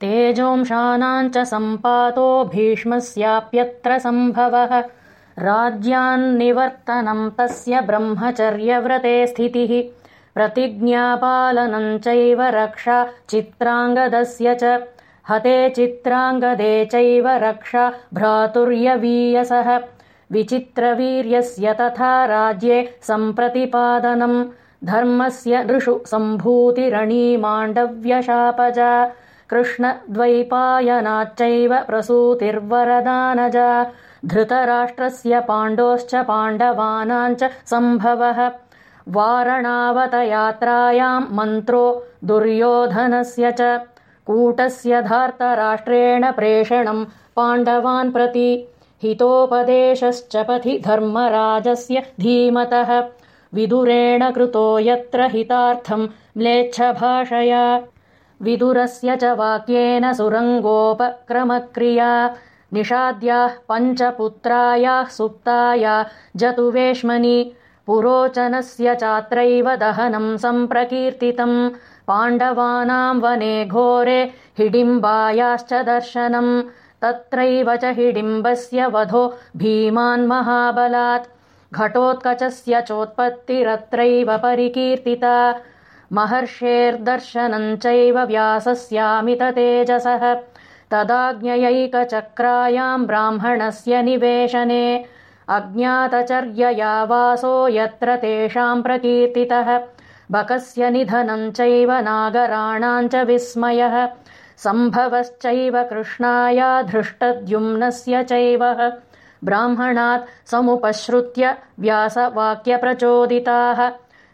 तेजोंशानाम् च सम्पातो भीष्मस्याप्यत्र सम्भवः राज्यान्निवर्तनम् तस्य ब्रह्मचर्यव्रते स्थितिः। प्रतिज्ञापालनम् चैव रक्षा चित्राङ्गदस्य च। हते चित्राङ्गदे चैव रक्षा भ्रातुर्यवीयसः। विचित्रवीर्यस्य तथा राज्ये सम्प्रतिपादनम् धर्मस्य नृषु सम्भूतिरणीमाण्डव्यशापजा कृष्णद्वैपायनाच्चैव प्रसूतिर्वरदानजा। धृतराष्ट्रस्य पाण्डोश्च पाण्डवानाञ्च सम्भवः। वारणावतयात्रायाम् मन्त्रो दुर्योधनस्य च। कूटस्य धार्तराष्ट्रेण प्रेषणम् पाण्डवान् प्रति हितोपदेशश्च पथि धर्मराजस्य धीमतः। विदुरेण कृतो यत्र हितार्थम् म्लेच्छभाषया विदुरस्य च वाक्येन सुरङ्गोपक्रमक्रिया निषाद्याः पञ्चपुत्रायाः सुप्ताया जतुवेश्मनि पुरोचनस्य चात्रैव दहनम् सम्प्रकीर्तितम् पाण्डवानाम् वने घोरे हिडिम्बायाश्च दर्शनम् तत्रैव च हिडिम्बस्य वधो भीमान्महाबलात् घटोत्कचस्य चोत्पत्तिरत्रैव परिकीर्तिता महर्षेर्दर्शनम् चैव व्यासस्यामिततेजसः तदाज्ञयैकचक्रायाम् ब्राह्मणस्य निवेशने अज्ञातचर्यया वासो यत्र तेषाम् प्रकीर्तितः। बकस्य निधनम् चैव नागराणाम् च विस्मयः। सम्भवश्चैव कृष्णाया धृष्टद्युम्नस्य चैव। ब्राह्मणात् समुपश्रुत्य व्यासवाक्यप्रचोदिताः